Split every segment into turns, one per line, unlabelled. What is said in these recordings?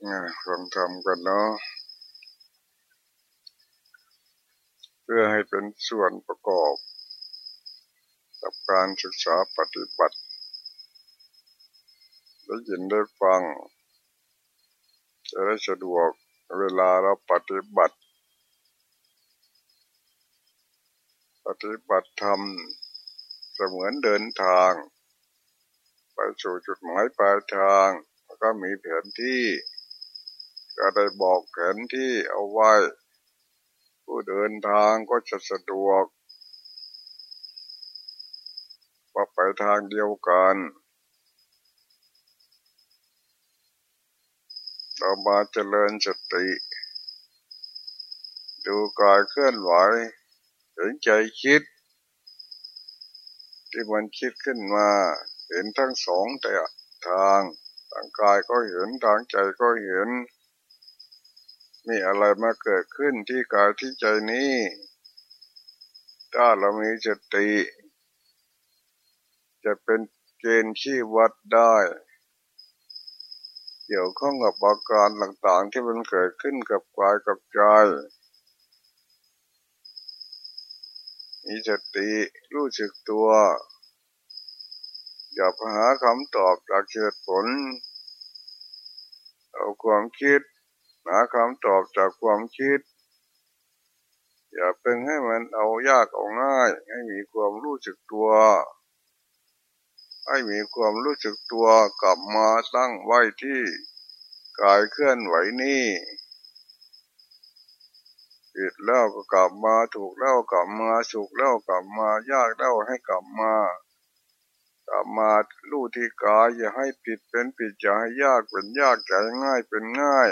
ฟังธรรมกันเนาะเพื่อให้เป็นส่วนประกอบกับการศึกษาปฏิบัติ ได้ยินได้ฟัง จะได้สะดวกเวลาเราปฏิบัติ ปฏิบัติธรรมเสมือนเดินทาง ไปสู่จุดหมายปลายทาง แล้วก็มีแผนที่ ก็ได้บอกแผนที่เอาไว้ ผู้เดินทางก็จะสะดวกว่าไปทางเดียวกันเรามาเจริญสติ ดูกายเคลื่อนไหวเห็นใจคิด ที่มันคิดขึ้นมา เห็นทั้งสองแต่ทางทางกายก็เห็นทางใจก็เห็น มีอะไรมาเกิดขึ้นที่กายที่ใจนี้ ถ้าเรามีสติ จะเป็นเกณฑ์ชี้วัดได้ เกี่ยวข้องกับอาการต่างๆที่มันเกิดขึ้นกับกายกับใจมีสติรู้สึกตัว อย่าไปหาคำตอบจากเหตุผล เอาความคิด หาคำตอบจากความคิด อย่าเป็นให้มันเอายากเอาง่าย ให้มีความรู้สึกตัว ให้มีความรู้สึกตัวกลับมาตั้งไว้ที่กายเคลื่อนไหวนี่ผิดแล้วก็กลับมาถูกแล้วกลับมาสุขแล้วกลับมายากแล้วให้กลับมากลับมาลู่ที่กายอย่าให้ผิดเป็นผิดอย่าให้ยากเป็นยากอย่าให้ง่ายเป็นง่าย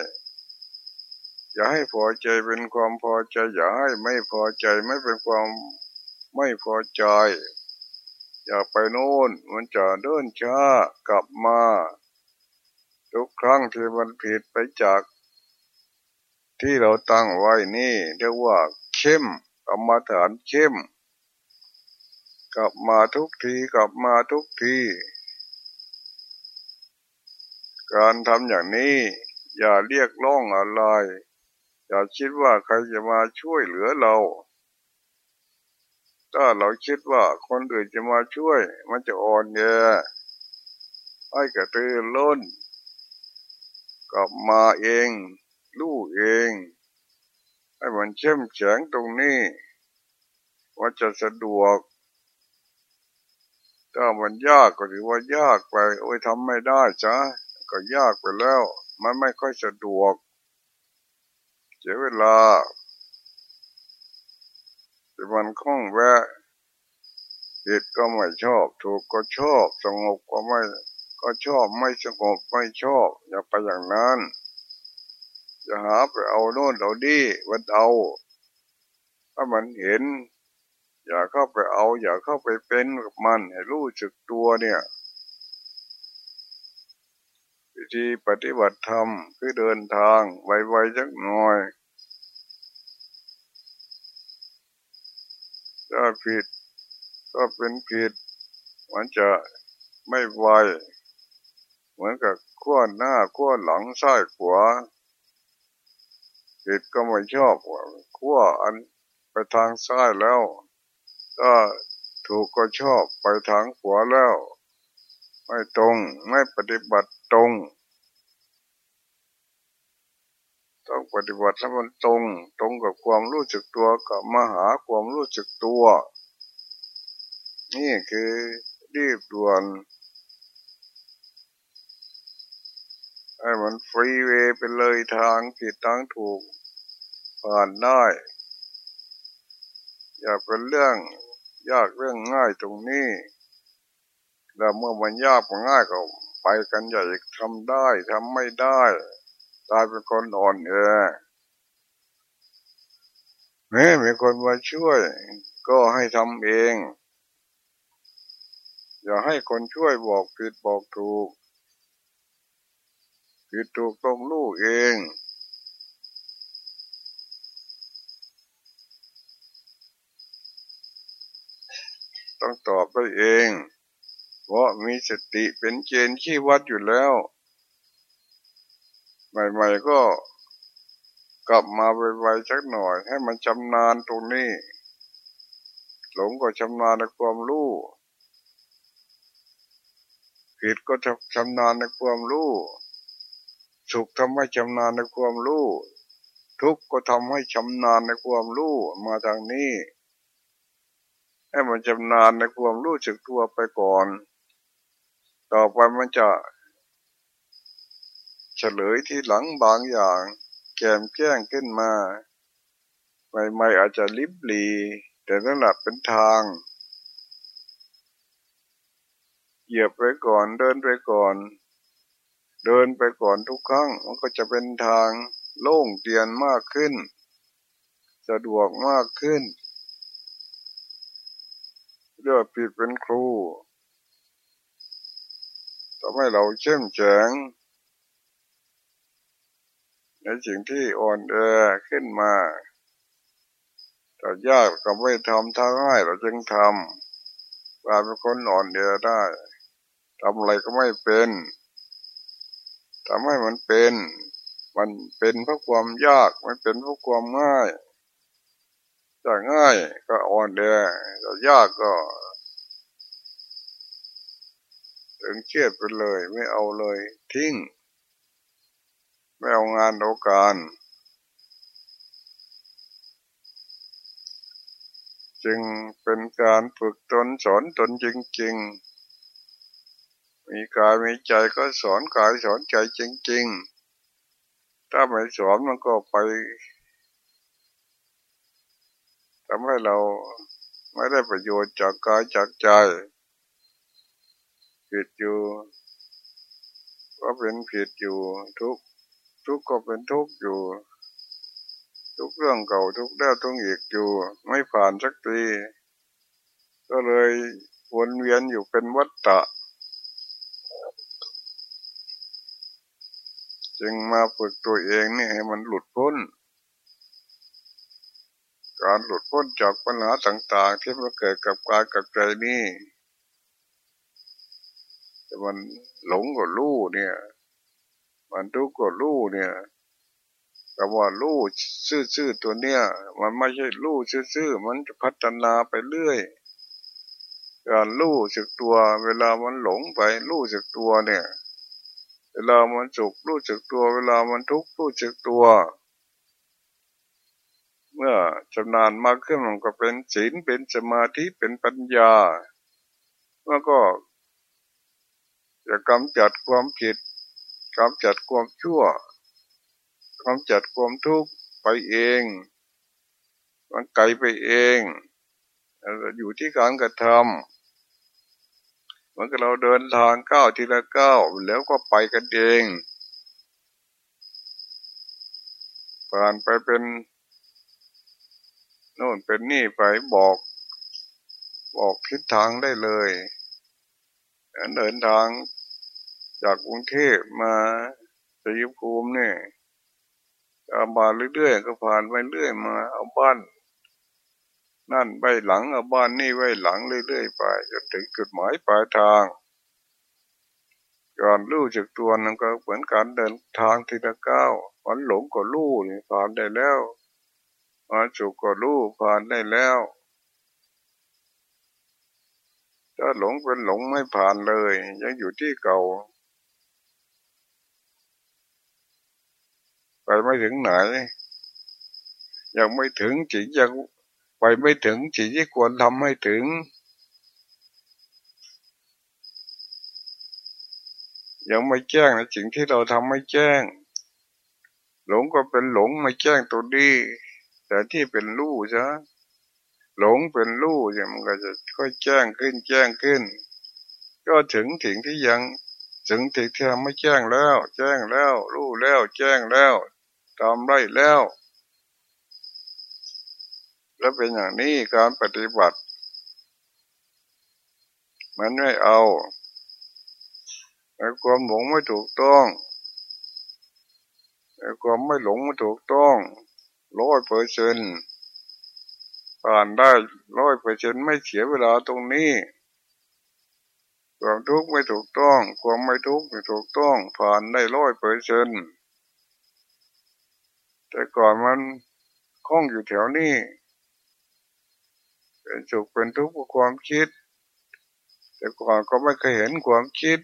อย่าให้พอใจเป็นความพอใจอย่าให้ไม่พอใจไม่เป็นความไม่พอใจ อย่าไปโน่นมันจะเดินช้ากลับมา ทุกครั้งที่มันผิดไปจาก ที่เราตั้งไว้นี่เรียกว่าเข้มกรรมาฐานเข้ม กลับมาทุกทีกลับมาทุกทีการทำอย่างนี้อย่าเรียกร้องอะไร อย่าคิดว่าใครจะมาช่วยเหลือเรา ถ้าเราคิดว่าคนอื่นจะมาช่วย มันจะอ่อนแอให้กระตือร้นกลับมาเองรู้เอง ให้มันเข้มแข็งตรงนี้ว่าจะสะดวก ถ้ามันยากก็ถือว่ายากไป โอ้ยทำไม่ได้จ้ะก็ยากไปแล้ว มันไม่ค่อยสะดวก สียเวลาที่มันคล้องแวะผิดก็ไม่ชอบ ถูกก็ชอบ สงบก็ไม่ก็ชอบไม่สงบไม่ชอบ อย่าไปอย่างนั้นอย่าหาไปเอาโน่นเอาดีวันเอาถ้ามันเห็น อย่าเข้าไปเอา อย่าเข้าไปเป็นกับมันให้รู้สึกตัวเนี่ยวิธีปฏิบัติธรรมคือเดินทางไวๆสักหน่อยถ้า ผิด ก็เป็นผิด มันจะไม่ไว เหมือนกับขั้วหน้าขั้วหลังซ้ายขวาผิดก็ไม่ชอบขั้วอันไปทางซ้ายแล้ว ก็ถูกก็ชอบไปทางขวาแล้ว ไม่ตรงไม่ปฏิบัติตรง ต้องปฏิบัติให้วมันตรง ตรงกับความรู้สึกตัวกับมาหาความรู้สึกตัว นี่คือรีบด่วนให้มันฟรีเวย์ไปเลยทางผิดทางถูก ผ่านได้ อย่าเป็นเรื่องยากเรื่องง่ายตรงนี้ แล้วเมื่อมันยากมันง่ายก็ไปกันใหญ่ทำได้ทำไม่ได้ กลายเป็นคนอ่อนแอแม้มีคนมาช่วย ก็ให้ทำเอง อย่าให้คนช่วยบอกผิดบอกถูกผิดถูกต้องรู้เองต้องตอบไปเอง เพราะมีสติเป็นเกณฑ์ขี้วัดอยู่แล้ว ใหม่ๆก็กลับมาไวๆสักหน่อย ให้มันชำนาญตรงนี้ หลงก็ชำนาญในความรู้ผิดก็ชำนาญในความรู้สุขทำให้ชำนาญในความรู้ทุกข์ก็ทำให้ชำนาญในความรู้มาทางนี้ ให้มันชำนาญในความรู้สึกตัวไปก่อน ต่อไปมันจะ เฉลยที่หลังบางอย่าง แกมแก้งขึ้นมาใหม่ๆอาจจะลิบหลี แต่นั่นแหละเป็นทาง เหยียบไปก่อนเดินไปก่อน เดินไปก่อนทุกครั้ง มันก็จะเป็นทางโล่งเตียนมากขึ้น สะดวกมากขึ้นเลือกผิดเป็นครูทำให้เราเชื่อมแข็ง ในสิ่งที่อ่อนแอขึ้นมาแต่ยากก็ไม่ทำถ้าง่ายเราจึงทำกลายเป็นคนอ่อนแอได้ทำอะไรก็ไม่เป็นทำให้มันเป็น มันเป็นเพราะความยาก มันเป็นเพราะความง่ายจะง่ายก็อ่อนแอจะยากก็ ถึงเครียดไปเลย ไม่เอาเลย ทิ้ง ไม่เอางานเอาการ จึงเป็นการฝึกตนสอนตนจริงๆ มีกายมีใจก็สอนกายสอนใจจริงๆ ถ้าไม่สอนมันก็ไปทำให้เราไม่ได้ประโยชน์จากกายจากใจผิดอยู่ ก็เป็นผิดอยู่ทุก ทุกข์ก็เป็นทุกข์อยู่ ทุกเรื่องเก่าทุกแล้วทุกอีกอยู่ ไม่ผ่านสักที ก็เลยวนเวียนอยู่เป็นวัฏฏะจึงมาฝึกตัวเองนี่ให้มันหลุดพ้น การหลุดพ้นจากปัญหาต่าง ๆ ที่มาเกิดกับกายกับใจนี่แต่มันหลงกับรู้เนี่ย มันทุกข์กับรู้เนี่ยแต่ว่ารู้ซื่อๆตัวเนี้ยมันไม่ใช่รู้ซื่อๆมันจะพัฒนาไปเรื่อยการรู้สึกตัว เวลามันหลงไปรู้สึกตัวเนี่ย เวลามันสุขรู้จักตัว เวลามันทุกข์รู้จักตัว เมื่อชำนาญมากขึ้นมันก็เป็นศีลเป็นสมาธิเป็นปัญญาเมื่อก็จะกำจัดความผิด กำจัดความชั่วกำจัดความทุกข์ไปเอง มันไกลไปเอง อยู่ที่การกระทำมันก็เราเดินทางก้าวทีละก้าวแล้วก็ไปกันเองผ่านไปเป็นโน่นเป็นนี่ไปบอก บอกทิศทางได้เลยเดินทาง จากกรุงเทพมาสยุภูมิเนี่ยมาเรื่อยๆก็ผ่านไปเรื่อยมา เอาบ้าน นั่นไว้หลังเอาบ้านนี่ไว้หลังเรื่อยๆไปจนถึงจุดหมายปลายทางการรู้จักตัวนั่นก็เหมือนการเดินทางทีละก้าวมันหลงก็รู้นี่ผ่านได้แล้วมันสุขก็รู้ผ่านได้แล้วถ้าหลงเป็นหลงไม่ผ่านเลย ยังอยู่ที่เก่า ไปไม่ถึงไหน ยังไม่ถึงจิตยังไปไม่ถึงสิ่งที่ควรทำให้ถึง ยังไม่แจ้งในสิ่งที่เราทำไม่แจ้ง หลงก็เป็นหลงไม่แจ้งตัวดีแต่ที่เป็นรู้ซะหลงเป็นรู้อย่างมันก็จะค่อยแจ้งขึ้นแจ้งขึ้น ก็ถึงถึงที่ยังถึงถึงที่ทำไม่แจ้งแล้ว แจ้งแล้ว รู้แล้ว แจ้งแล้ว ทำได้แล้ว แล้วเป็นอย่างนี้การปฏิบัติ มันไม่เอาในความหลงไม่ถูกต้องในความไม่หลงไม่ถูกต้องร้อยเปอร์เซนผ่านได้ร้อยเปอร์เซนไม่เสียเวลาตรงนี้ความทุกข์ไม่ถูกต้อง ความไม่ทุกข์ไม่ถูกต้อง ผ่านได้ร้อยเปอร์เซนต์ แต่ก่อนมันคล้องอยู่แถวนี้ เป็นสุขเป็นทุกข์กับความคิด แต่ก่อนก็ไม่เคยเห็นความคิด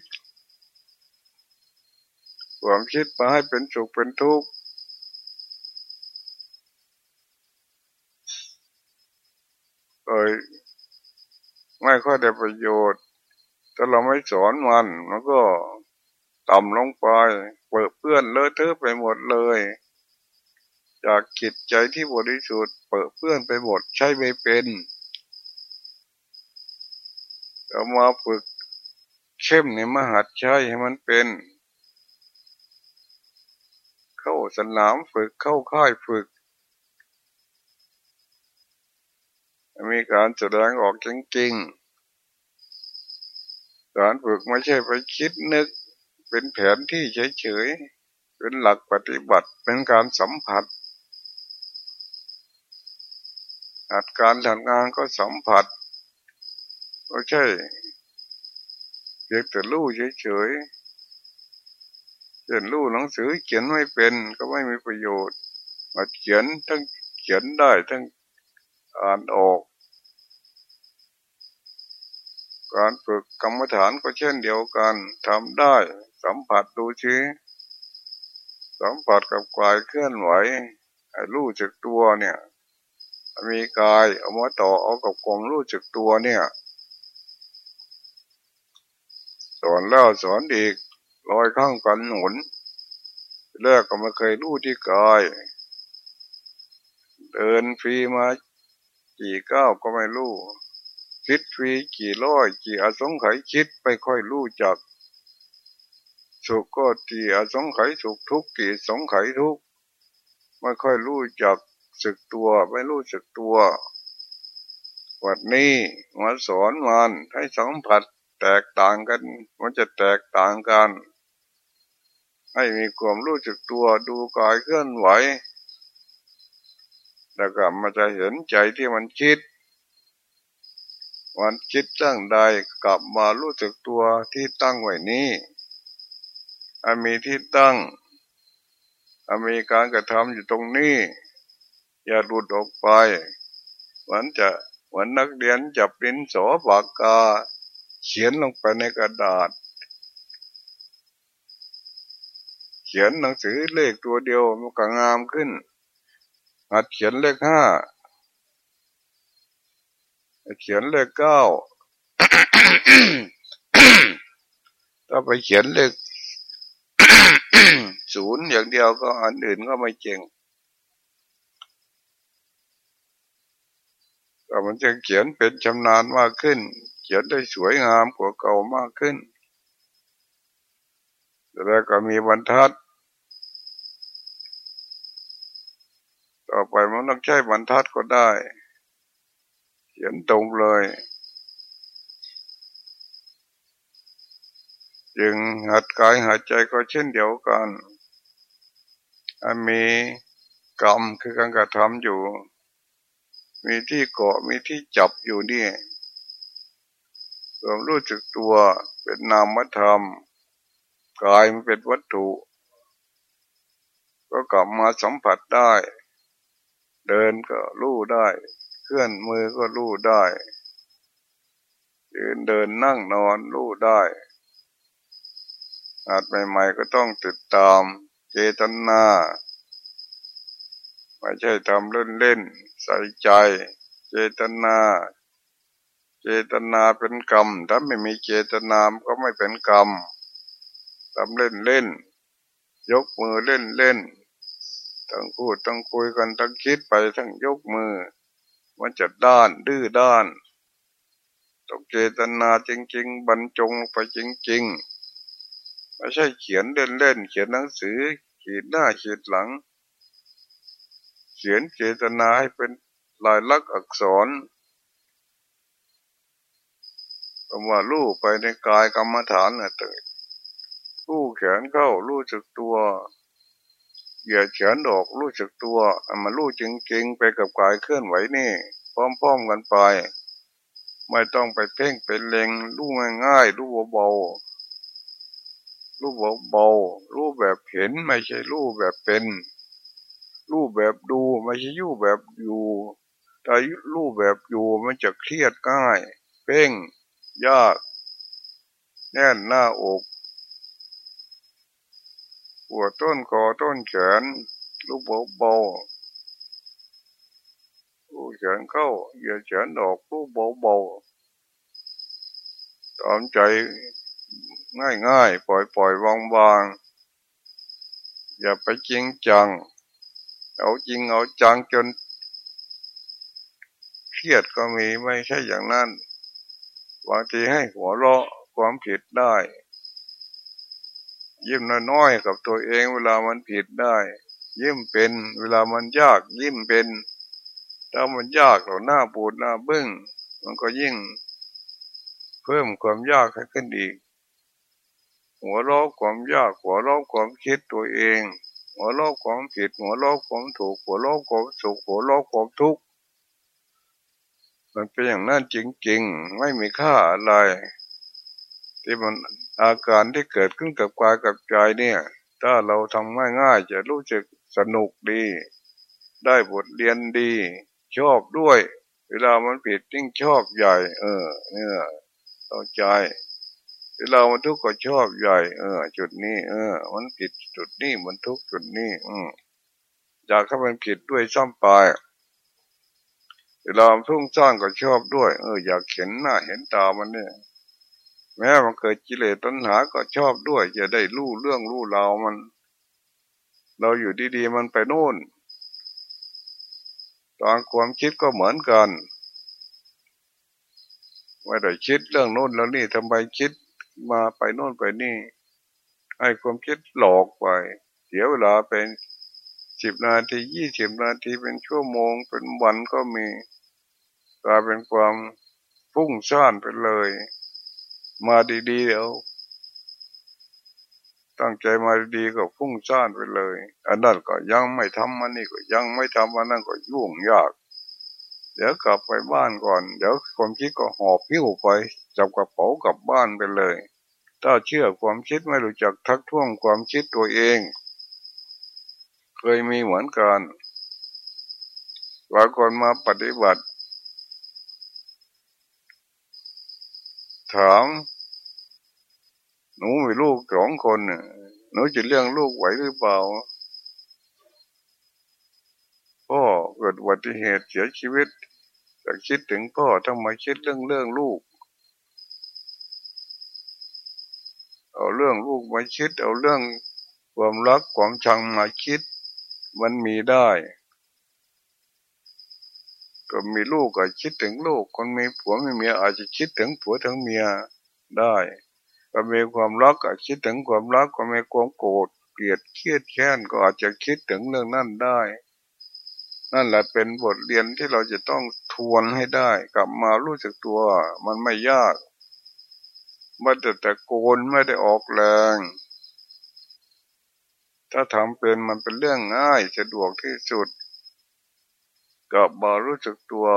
ความคิดมาให้เป็นสุขเป็นทุกข์เลยไม่ค่อยได้ประโยชน์ ถ้าเราไม่สอนมัน มันก็ต่ำลงไปเปิดเปื้อนเลอะเทอะไปหมดเลย จากจิตใจที่บริสุทธิ์เปิดเปื้อนไปหมดใช้ไม่เป็นเรามาฝึกเข้มในมหัดใช้ให้มันเป็น เข้าสนามฝึกเข้าค่ายฝึก มีการแสดงออกจริงๆการฝึกไม่ใช่ไปคิดนึก เป็นแผนที่เฉยๆเป็นหลักปฏิบัติเป็นการสัมผัส หัดการทำงานก็สัมผัสก็ใช่เพียงแต่รู้เฉยๆเขียนรู้หนังสือเขียนไม่เป็นก็ไม่มีประโยชน์ มาเขียนทั้งเขียนได้ทั้งอ่านออก การฝึกกรรมฐานก็เช่นเดียวกันทำได้ สัมผัสดูชี้สัมผัสกับกายเคลื่อนไหวรู้จักตัวเนี่ย มีกายเอามาต่อเอากับความรู้จักตัวเนี่ย สอนแล้วสอนอีกลอยข้างกันหนุนแรกก็ไม่เคยรู้ที่กาย เดินฟรีมากี่ก้าวก็ไม่รู้คิดฟรีกี่ร้อยกี่อสงไขยคิดไปค่อยรู้จัก สุขก็กี่อสงไขยสุขทุกกี่สงไขยทุกไม่ค่อยรู้จัก สึกตัว ไม่รู้สึกตัว วันนี้มาสอนมันให้สัมผัสแตกต่างกัน มันจะแตกต่างกัน ให้มีความรู้จักตัวดูกายเคลื่อนไหว แล้วก็มันจะเห็นใจที่มันคิดมันคิดตั้งใดกลับมารู้จักตัวที่ตั้งไว้นี้อมีที่ตั้งอมีการกระทำอยู่ตรงนี้ อย่าหลุดออกไปเหมือนจะเหมือนนักเรียนจับดินสอปากกา เขียนลงไปในกระดาษ เขียนหนังสือเลขตัวเดียวมันก็งามขึ้นหัดเขียนเลขห้าเขียนเลขเก้าถ้าไปเขียนเลขศูนย์อย่างเดียวก็อันอื่นก็ไม่เก่ง แต่มันจะเขียนเป็นชำนาญมากขึ้น เขียนได้สวยงามกว่าเก่ามากขึ้น แล้วก็มีบรรทัด ต่อไปมันต้องใช้บรรทัดก็ได้ เขียนตรงเลย จึงหัดกายหัดใจก็เช่นเดียวกันมีกรรมคือการกระทำอยู่ มีที่เกาะมีที่จับอยู่นี่ความรู้จักตัวเป็นนามธรรมกายมันเป็นวัตถุ ก็กลับมาสัมผัสได้ เดินก็รู้ได้ เคลื่อนมือก็รู้ได้ยืนเดินนั่งนอนรู้ได้อาจใหม่ๆก็ต้องติดตามเจตนา ไม่ใช่ทำเล่นๆ ใส่ใจ เจตนา เจตนาเป็นกรรม ถ้าไม่มีเจตนาก็ไม่เป็นกรรมทำเล่นเล่น ยกมือเล่นเล่นทั้งพูดทั้งคุยกันทั้งคิดไปทั้งยกมือ มันจะด้านดื้อด้านต้องเจตนาจริง ๆ บรรจงไปจริง ๆ ไม่ใช่เขียนเล่นเล่นเขียนหนังสือขีดหน้าขีดหลัง ขียนเจตนาให้เป็นลายลักษณ์อักษรคำว่าลู่ไปในกายกรรมฐานน่ะตึงลู่แขนเข้าลู่จักตัวเหยียดแขนดอกลู่จักตัวมาลู่จริงๆ ไปกับกายเคลื่อนไหวนี่ พร้อมๆกันไป ไม่ต้องไปเพ่งเป็นเล็งลู่ง่ายๆลู่เบาๆลู่เบาๆลู่แบบเห็นไม่ใช่ลู่แบบเป็น รูปแบบดูไม่ใช่ยู่แบบอยู่แต่รูปแบบอยู่มันจะเครียดง่ายเพ่งยาก แน่นหน้าอกปวดต้นคอต้นแขนลูกเบาเบาลูกแขนเข้าเหยียดแขนออกลูกเบาเบาตามใจง่ายง่ายปล่อยปล่อยวางวางอย่าไปจริงจัง เอาจริงเอาจังจนเครียดก็มีไม่ใช่อย่างนั้นบางทีให้หัวเราะความผิดได้ ยิ้มน้อยๆกับตัวเองเวลามันผิดได้ ยิ้มเป็น เวลามันยาก ยิ้มเป็นถ้ามันยากเราหน้าปูดหน้าบึ้ง มันก็ยิ่ง เพิ่มความยากให้ขึ้นอีก หัวเราะความยากหัวเราะความคิดตัวเอง หัวเราะความผิดหัวเราะความถูก หัวเราะความสุขหัวเราะความทุกข์มันเป็นอย่างนั้นจริงๆ ไม่มีค่าอะไร ที่มันอาการที่เกิดขึ้นกับกายกับใจเนี่ย ถ้าเราทำง่ายๆจะรู้สึกสนุกดี ได้บทเรียนดี ชอบด้วย เวลามันผิดยิ่งชอบใหญ่ เออ เนี่ยเข้าใจ เวลามันทุกข์ก็ชอบใหญ่ เออ จุดนี้ เออ มันผิดจุดนี้มันทุกข์จุดนี้ อืมอยากให้มันผิดด้วยซ้ำไปเวลาทุ่งสร้างก็ชอบด้วย เออ อยากเห็นหน้าเห็นตามันเนี่ย แม้มันเกิดกิเลสตัณหาก็ชอบด้วยจะได้รู้เรื่องรู้ราวมัน เราอยู่ดีๆมันไปโน่น ตอนความคิดก็เหมือนกันไม่ได้คิดเรื่องโน้นแล้วนี่ทำไมคิด มาไปโน่นไปนี่ให้ความคิดหลอกไป เสียเวลาเป็นสิบนาทียี่สิบนาทีเป็นชั่วโมงเป็นวันก็มีกลายเป็นความฟุ้งซ่านไปเลย มาดีๆเดี๋ยวตั้งใจมาดีก็ฟุ้งซ่านไปเลย อันนั้นก็ยังไม่ทำมันนี่ก็ยังไม่ทำอันนั้นก็ยุ่งยาก เดี๋ยวกลับไปบ้านก่อน เดี๋ยวความคิดก็หอบพิ้วไปจับกระเป๋ากลับบ้านไปเลย ถ้าเชื่อความคิดไม่รู้จักทักท้วงความคิดตัวเอง เคยมีเหมือนกันว่าคนมาปฏิบัติ ถามหนูมีลูกสองคนหนูจะเลี้ยงลูกไหวหรือเปล่า พ่อเกิดอุบัติเหตุเสียชีวิตแต่คิดถึงพ่อต้องมาคิดเรื่องเรื่องลูก เอาเรื่องลูกมาคิด เอาเรื่องความรักความชังมาคิด มันมีได้ ก็มีลูกก็คิดถึงลูก คนมีผัวมีเมียอาจจะคิดถึงผัวถึงเมียได้ก็มีความรักก็คิดถึงความรักก็มีความโกรธเกลียดเครียดแค้นก็อาจจะคิดถึงเรื่องนั้นได้ นั่นแหละเป็นบทเรียนที่เราจะต้องทวนให้ได้ กลับมารู้สึกตัว มันไม่ยากไม่แต่แต่โกนไม่ได้ออกแรง ถ้าทำเป็นมันเป็นเรื่องง่ายสะดวกที่สุดกับมารู้สึกตัว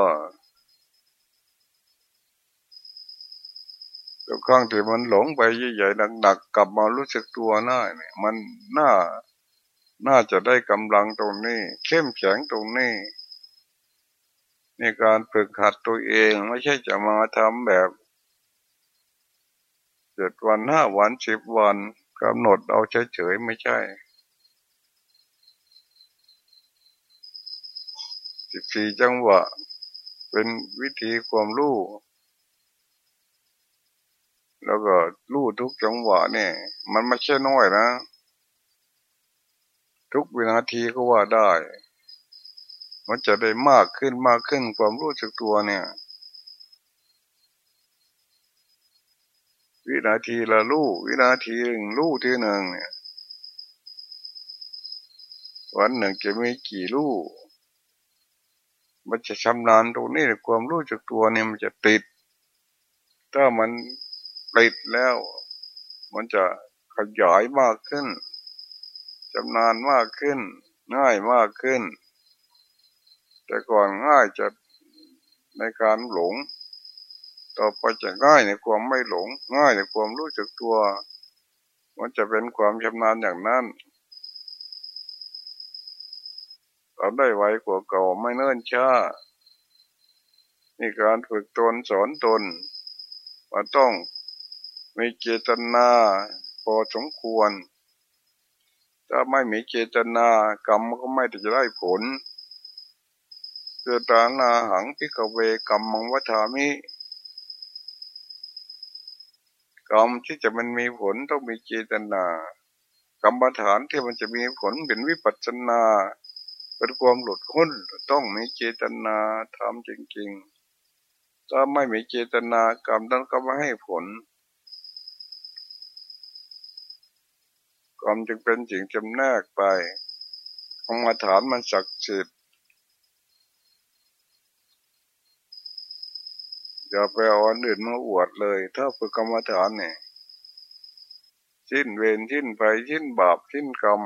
ทุกครั้งที่มันหลงไปใหญ่ๆหนักๆกลับมารู้สึกตัวน่าเนี่ย มันน่า น่าจะได้กำลังตรงนี้ เข้มแข็งตรงนี้ ในการฝึกหัดตัวเองไม่ใช่จะมาทำแบบเจ็ดวันห้าวันสิบวันกำหนดเอาเฉยๆไม่ใช่สิบสี่จังหวะ เป็นวิธีความรู้ แล้วก็รู้ทุกจังหวะเนี่ย มันไม่ใช่น้อยนะ ทุกวินาทีก็ว่าได้ มันจะได้มากขึ้นมากขึ้นความรู้สึกตัวเนี่ย วินาทีละรู้วินาทีหนึ่งรู้ที่หนึ่งเนี่ยวันหนึ่งจะมีกี่รู้มันจะชำนาญตรงนี้ความรู้จักตัวเนี่ยมันจะติด ถ้ามันติดแล้ว มันจะขยายมากขึ้น ชำนาญมากขึ้น ง่ายมากขึ้น แต่ก่อนง่ายจะในการหลง ต่อไปจะง่ายในความไม่หลง ง่ายในความรู้จักตัว มันจะเป็นความชำนาญอย่างนั้นเราได้ไวกว่าเก่าไม่เนิ่นช้านี่การฝึกตนสอนตนว่าต้องมีเจตนาพอสมควร ถ้าไม่มีเจตนากรรมก็ไม่จะได้ผลเจตนาหังพิกเวกรรมมังวัฏามิกรรมที่จะมันมีผลต้องมีเจตนากรรมฐานที่มันจะมีผลเป็นวิปัสสนา เป็นความหลุดพ้นต้องมีเจตนาทำจริงๆ ถ้าไม่มีเจตนากรรมนั้นก็ไม่ให้ผล กรรมจึงเป็นสิ่งจำแนกไปกรรมฐานมันศักดิ์สิทธิ์อย่าไปเอาอันอื่นมาอวดเลย ถ้าฝึกกรรมฐานเนี่ยชิ้นเวรชิ้นไปชิ้นบาปชิ้นกรรม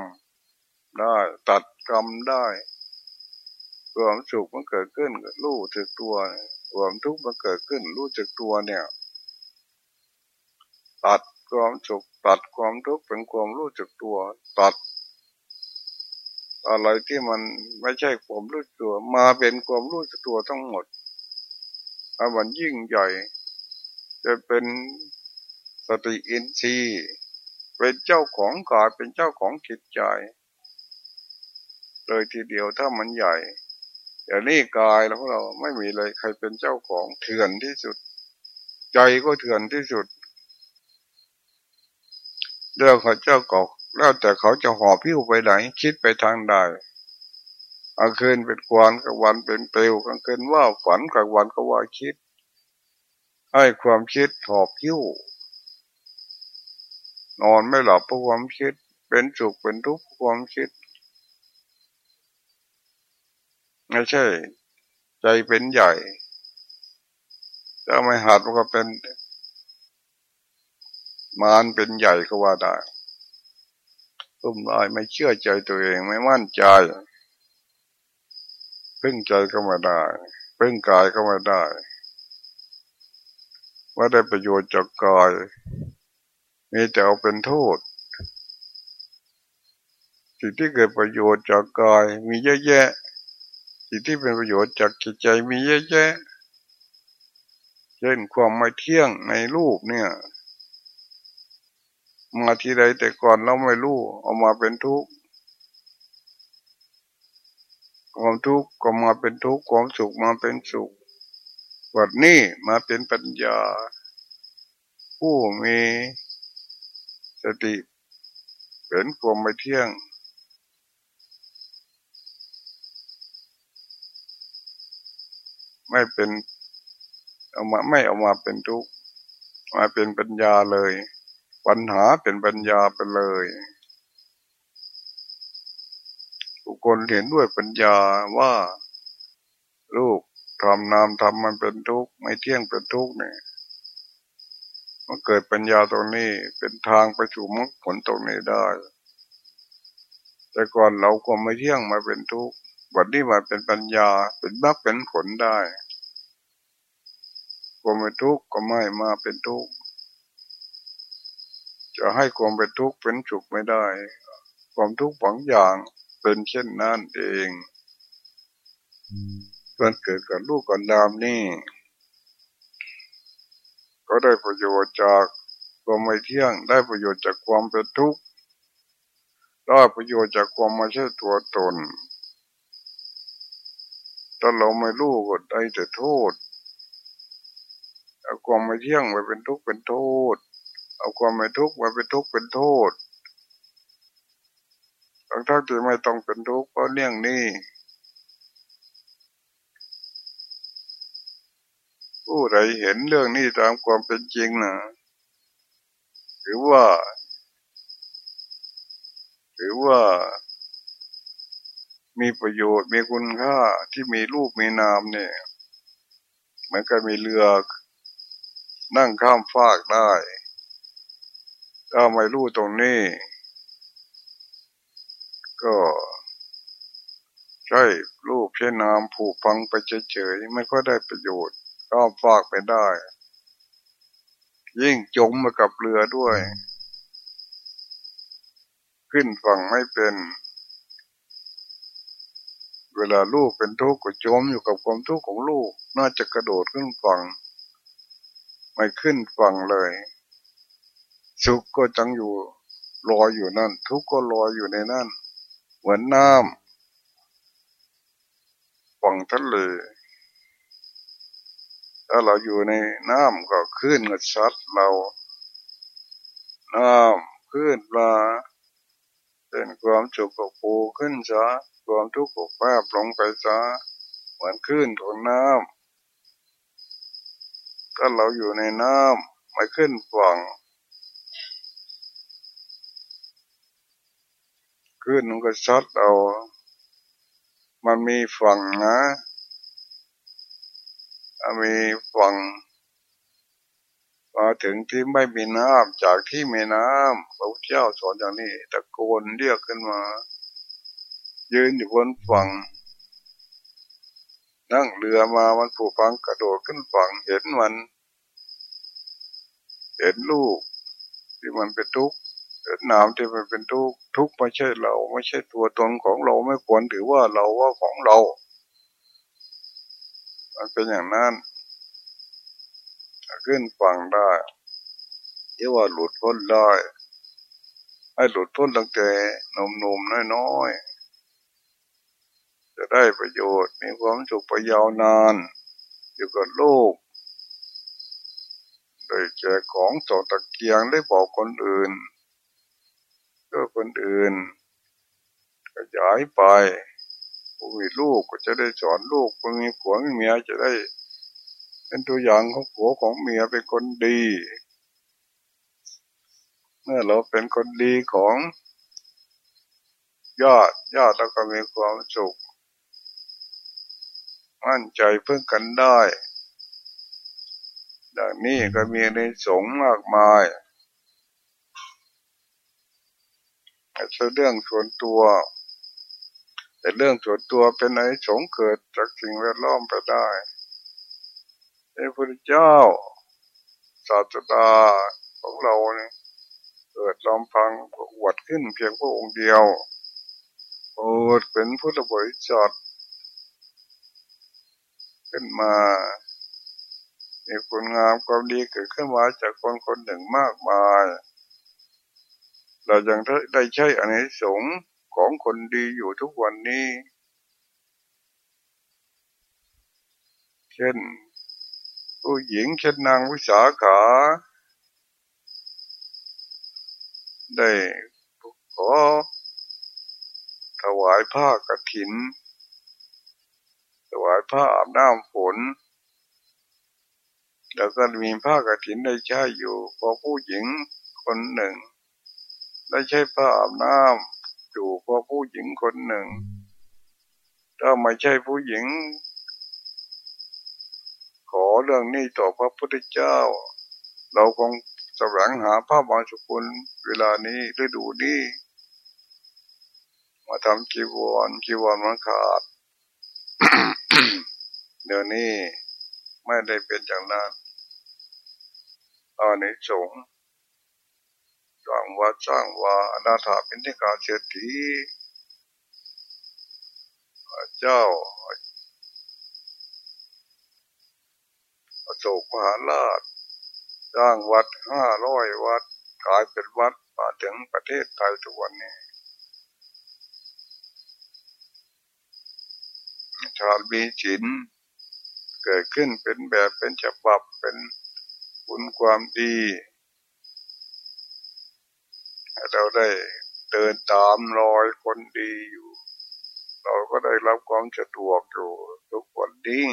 ได้ตัดกรรมได้ความสุขมันเกิดขึ้นรู้จักตัวความทุกข์มันเกิดขึ้นรู้จักตัวเนี่ย ตัด ความสุขตัดความทุกข์เป็นความรู้จักตัว ตัด อะไรที่มันไม่ใช่ความรู้ตัว มาเป็นความรู้จักตัวทั้งหมดอามันยิ่งใหญ่ จะเป็นสติอินทรีย์เป็นเจ้าของกายเป็นเจ้าของจิตใจเลยทีเดียวถ้ามันใหญ่อย่างนี้กายแล้วเราไม่มีเลยใครเป็นเจ้าของเถื่อนที่สุด ใจก็เถื่อนที่สุด เรื่องเขาเจ้ากอกแล้วแต่เขาจะหอบพิ้วไปไหนคิดไปทางใดกลางคืนเป็นควันกลางวันเป็นเปลวกลางคืนว่าฝันกลางวันก็ว่าคิด ให้ความคิดหอบพิ้วนอนไม่หลับเพราะความคิด เป็นสุขเป็นทุกข์ความคิดไม่ใช่ ใจเป็นใหญ่ถ้าไม่หัดมันก็เป็น มารเป็นใหญ่ก็ว่าได้ตุ้มลายไม่เชื่อใจตัวเองไม่มั่นใจ พึ่งใจก็ไม่ได้ พึ่งกายก็ไม่ได้ ว่าได้ประโยชน์จากกายมีแต่เอาเป็นโทษ สิ่งที่เกิดประโยชน์จากกายมีเยอะแยะ สิ่งที่เป็นประโยชน์จากจิตใจมีเยอะแยะ เช่นความไม่เที่ยงในรูปเนี่ย มาทีใดแต่ก่อนเราไม่รู้เอามาเป็นทุกข์ความทุกข์ก็มาเป็นทุกข์ความสุขมาเป็นสุขวันนี้มาเป็นปัญญา ผู้มีสติเป็นความไม่เที่ยง ไม่เป็นเอามาไม่เอามาเป็นทุกข์มาเป็นปัญญาเลย ปัญหาเป็นปัญญาไปเลยบุคคลเห็นด้วยปัญญาว่าลูกทำนามทำมันเป็นทุกข์ไม่เที่ยงเป็นทุกข์เนี่ยมันเกิดปัญญาตรงนี้เป็นทางไปสู่มรรคผลตรงนี้ได้ แต่ก่อนเราก็ไม่เที่ยงมาเป็นทุกข์วันนี้มาเป็นปัญญาเป็นมรรคเป็นผลได้ก็ไม่ทุกข์ก็ไม่มาเป็นทุกข์ จะให้ความเป็นทุกข์เป็นสุขไม่ได้ ความทุกข์บางอย่างเป็นเช่นนั้นเองเกิดเกิดกับลูกกับนามนี่ ก็ได้ประโยชน์จากความไม่เที่ยง ได้ประโยชน์จากความเป็นทุกข์ได้ประโยชน์จากความไม่ใช่ตัวตนถ้าเราไม่รู้ก็ได้แต่โทษความไม่เที่ยงไปเป็นทุกข์เป็นโทษ เอาความไม่ทุกข์มาเป็นทุกข์เป็นโทษทั้งทั้งที่ไม่ต้องเป็นทุกข์เพราะเรื่องนี้ผู้ใดเห็นเรื่องนี้ตามความเป็นจริงนะหรือว่า หรือว่า มีประโยชน์มีคุณค่าที่มีรูปมีนามเนี่ยเหมันก็มีเรือ นั่งข้ามฟากได้ ถ้าไม่รู้ตรงนี้ ก็ใช่รูปใช้นนามผูกพังไปเฉยๆไม่ค่อยได้ประโยชน์ก็ฝากไปได้ ยิ่งจมมากับเรือด้วย ขึ้นฝั่งไม่เป็น เวลาลูกเป็นทุกข์ก็จมอยู่กับความทุกข์ของลูก น่าจะกระโดดขึ้นฝั่ง ไม่ขึ้นฝั่งเลย สุขก็จังอยู่ลอยอยู่นั่น ทุกข์ก็ลอยอยู่ในนั่น เหมือนน้ำฝั่งทะเลถ้าเราอยู่ในน้ำก็ขึ้นก็ชัดเรา น้ำขึ้นมาเป็นความจุขกกปูขึ้นซะความทุกข์ก็แปบลงไปซะเหมือนขึ้นของน้ำถ้าเราอยู่ในน้ำไม่ขึ้นฝั่ง ขึ้นมันก็ชัดเอา มันมีฝั่งนะมีฝั่งมาถึงที่ไม่มีน้ำจากที่มีน้ำพระพุทธเจ้าสอนอย่างนี้ตะโกนเรียกขึ้นมา ยืนอยู่บนฝั่ง นั่งเรือมามันผูกฟังกระโดดขึ้นฝั่งเห็นมัน เห็นลูกที่มันเป็นทุกข์ นน้ำที่มันเป็นทุกข์ทุกข์ไม่ใช่เรา ไม่ใช่ตัวตนของเราไม่ควรถือว่าเราว่าของเรา มันเป็นอย่างนั้นขึ้นฝั่งได้ที่ว่าหลุดพ้นได้ให้หลุดพ้นตั้งแต่นุ่มๆน้อยๆ จะได้ประโยชน์มีความสุขไปยาวนานอยู่กับโลกโดยแจกของสองตะเกียงได้บอกคนอื่น ก็คนอื่นขยายไปผู้มีลูกก็จะได้สอนลูกผู้มีผัวมีเมียจะได้ เป็นตัวอย่างของผัวของเมียเป็นคนดี เมื่อเราเป็นคนดีของญาติญาติเราก็มีความสุขมั่นใจเพิ่งกันได้ดังนี้ก็มีในสงมากมาย อาจจะเรื่องส่วนตัวแต่เรื่องส่วนตัวเป็นไอ้สงเกิดจากสิ่งแวดล้อมไปได้พระพุทธเจ้าศาสดาของเราเนี่ยเกิดลำพังอวดขึ้นเพียงพระองค์เดียวโอดเป็นพุทธบริษัทขึ้นมามีคุณงามความดีเกิดขึ้นมาจากคนคนหนึ่งมากมาย เรายังได้ใช้อันนี้สงของคนดีอยู่ทุกวันนี้ เช่น ผู้หญิงเช่นนางวิสาขา ได้ขอถวายผ้ากรถิน ถวายผ้าอาบน้ำฝนแล้วก็มีผ้ากรถินได้ใช้อยู่พอผู้หญิงคนหนึ่ง ได้ใช้ผ้าอาบน้ำอยู่พอผู้หญิงคนหนึ่ง ถ้าไม่ใช่ผู้หญิง ขอเรื่องนี้ต่อพระพุทธเจ้า เราคงแสวงหาผ้าบางสกุลเวลานี้ฤดูนี้มาทำกีวรกีวรมันขาดเดี๋ยวนี้ไม่ได้เป็นอย่างนั้นอันนี้สง สร้างวัดสร้างว่าอนาถาเป็นที่การเศรษฐีเจ้าโศกมหาราชสร้างวัดห้าร้อยวัดกลายเป็นวัดมาถึงประเทศไทยทุกวันนี้ชาลมีจินเกิดขึ้นเป็นแบบเป็นฉบับเป็นบุญความดี เราได้เดินตามรอยคนดีอยู่ เราก็ได้รับความสะดวกอยู่ทุกวันนี้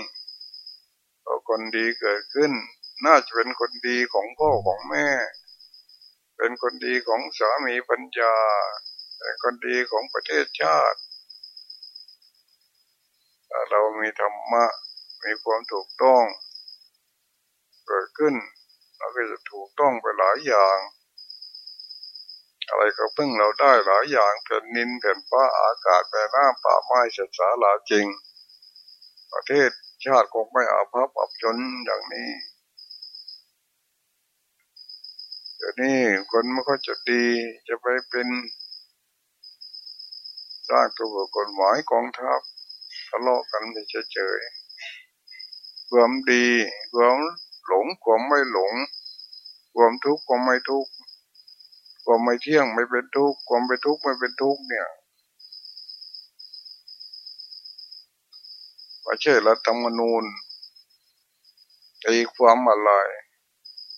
คนดีเกิดขึ้น น่าจะเป็นคนดีของพ่อของแม่ เป็นคนดีของสามีปัญญา เป็นคนดีของประเทศชาติเรามีธรรมะ มีความถูกต้อง เกิดขึ้นเราก็จะถูกต้องไปหลายอย่าง อะไรก็พึ่งเราได้หลายอย่างแผ่นนินแผ่นฟ้าอากาศแผ่นน้ำป่าไม้ศึกษาหลาจริง ประเทศชาติคงไม่อาภัพอับจนอย่างนี้เดี๋ยวนี้คนไม่ค่อยจะดีจะไปเป็นสร้างตัวกฎหมายกองทัพทะเลาะกันไม่เฉยๆความดีความหลงความไม่หลง ความทุกข์ความไม่ทุกข์ ความไม่เที่ยงไม่เป็นทุกข์ความเป็นทุกข์ไม่เป็นทุกข์เนี่ยไม่ใช่รัฐธรรมนูญตีความอะไร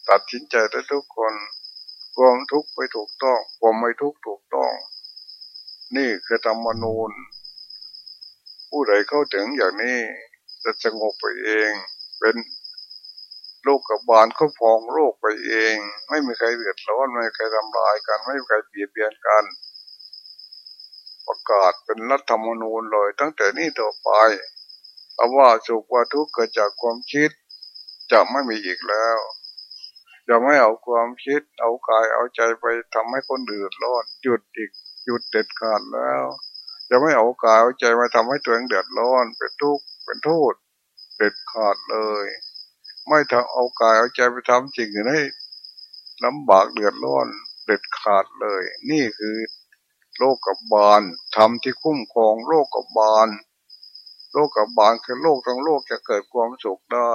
ตัดสินใจได้ทุกคนความทุกข์ไปถูกต้องความไม่ทุกข์ถูกต้อง นี่คือธรรมนูญ ผู้ใดเข้าถึงอย่างนี้จะสงบไปเองเป็น โลกกับบานเขาพองโลกไปเอง ไม่มีใครเดือดร้อนไม่มีใครทำลายกัน ไม่มีใครเบียดเบียนกัน ประกาศเป็นรัฐธรรมนูญเลยตั้งแต่นี้ต่อไปเอาว่าสุขว่าทุกข์เกิดจากความคิด จะไม่มีอีกแล้วจะไม่เอาความคิด เอากายเอาใจไปทำให้คนเดือดร้อนหยุดอีกหยุดเด็ดขาดแล้วจะไม่เอากายเอาใจมาทำให้ตัวเองเดือดร้อนเป็นทุกข์เป็นโทษเด็ดขาดเลย ไม่ทำเอากายเอาใจไปทำจริงให้ลำบากเดือดร้อนเด็ดขาดเลย นี่คือโลกกับบาลทำที่คุ้มครองโลกกับบาลโลกกับบาลคือโลกทั้งโลกจะเกิดความสุขได้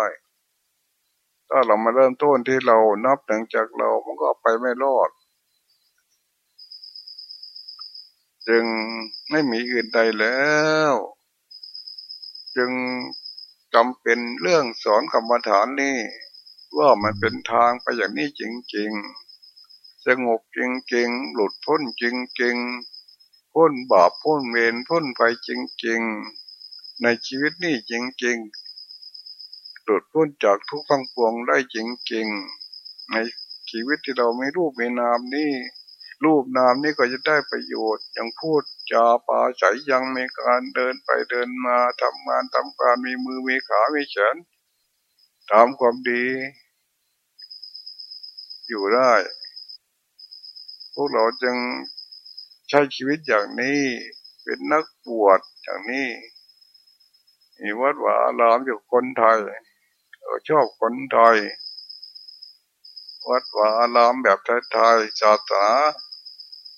ถ้าเรามาเริ่มต้นที่เรานับถึงจากเรา มันก็ไปไม่รอด จึงไม่มีอื่นใดแล้ว จึง จำเป็นเรื่องสอนกรรมฐานนี่ว่ามันเป็นทางไปอย่างนี้จริงๆ สงบจริงๆ หลุดพ้นจริงๆ พ้นบาปพ้นเวรพ้นไปจริงๆ ในชีวิตนี้จริงๆ หลุดพ้นจากทุกข์ทั้งปวงได้จริงๆ ในชีวิตที่เราไม่รูปไม่นามนี่รูปนามนี่ก็จะได้ประโยชน์ยังพูด จาปาใสยังมีการเดินไปเดินมาทำงานทำการมีมือมีขามีแขนตามความดี อยู่ได้ พวกเราจึงใช้ชีวิตอย่างนี้เป็นนักบวชอย่างนี้มีวัดวาลามอยู่คนไทยชอบคนไทย วัดวาอารามแบบไทยๆศาสนา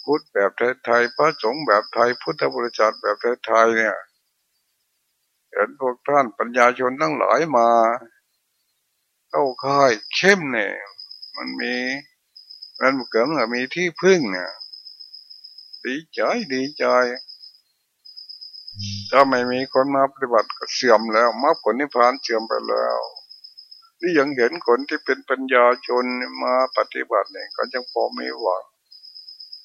พุทธแบบไทยๆพระสงฆ์แบบไทย พุทธบริษัทแบบไทยๆเนี่ย เห็นพวกท่านปัญญาชนทั้งหลายมา เข้าค่ายเข้มเนี่ย มันมีมันเกิดมีที่พึ่งเนี่ยดีใจดีใจถ้าไม่มีคนมาปฏิบัติก็เสื่อมแล้วมรรคผลนิพพานเสื่อมไปแล้วนี่ยังเห็นคนที่เป็นปัญญาชนมาปฏิบัติเนี่ยก็ยังพอไม่หวัง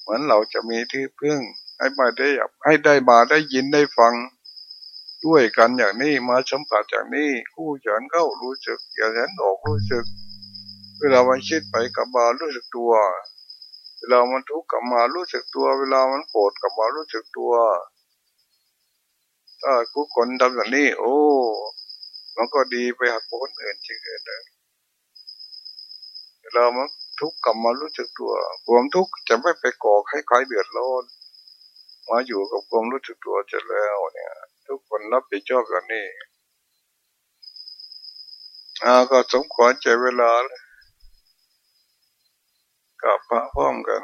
เหมือนเราจะมีที่พึ่ง ให้มาได้ให้ได้มาได้ยินได้ฟัง ด้วยกันอย่างนี้มาสัมผัสอย่างนี้ คู่ฉันเข้ารู้สึกอย่างนั้นออกรู้สึก เวลามันคิดไปกับมารู้สึกตัว เวลามันทุกข์กับมารู้สึกตัว เวลามันโกรธกับมารู้สึกตัวถ้าคู่คนทำแบบนี้ โอ้ มันก็ดีไปหักคนอื่นจริงเลยเรามัน ทุกข์กับมารู้จักตัวความทุกข์จะไม่ไปก่อให้ใครเดือดร้อนมาอยู่กับความรู้สึกตัวจะแล้วเนี่ย ทุกคนรับผิดชอบกันนี้อาก็สมควรใจเวลาเลยกับพระพร้อมกัน